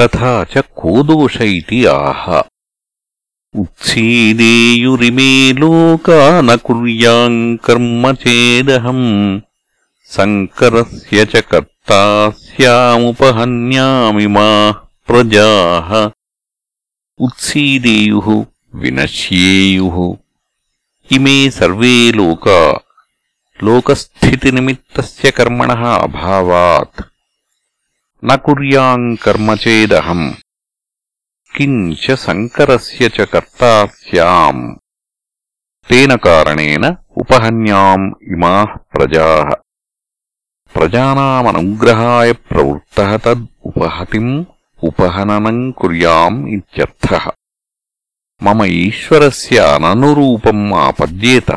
तथा च को दोष इति आह। उत्सीदेयुरिमे लोका न कुर्याम् कर्म चेदहम्। सङ्करस्य च कर्ता स्यामुपहन्यामि मा प्रजाः। उत्सीदेयुः विनश्येयुः। इमे सर्वे लोका। लोकस्थितिनिमित्तस्य कर्मणः अभावात् न कुर्याम् कर्म चेदहम् किञ्च सङ्करस्य च कर्ता स्याम् तेन कारणेन उपहन्याम् इमाः प्रजाः प्रजानामनुग्रहाय प्रवृत्तः तद् उपहतिम् उपहननम् कुर्याम् इत्यर्थः मम ईश्वरस्य अननुरूपम् आपद्येत